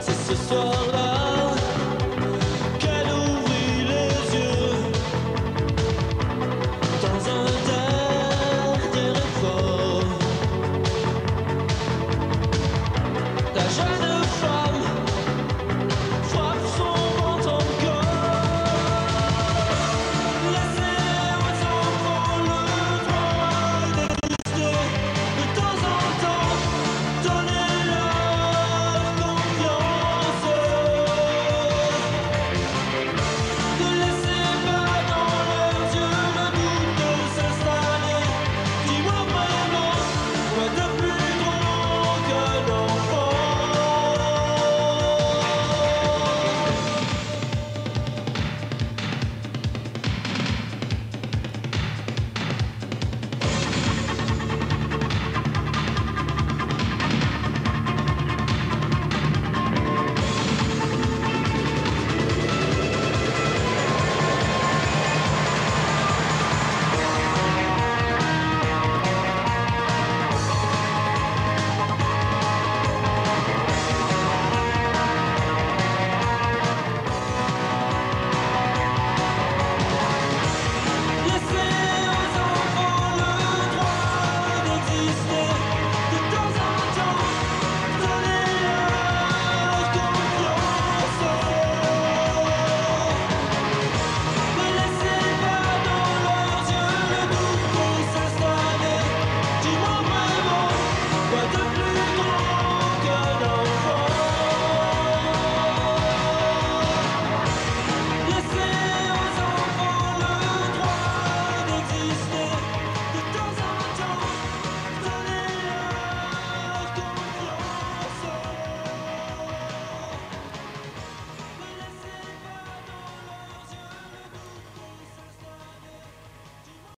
C'est ce soir-là.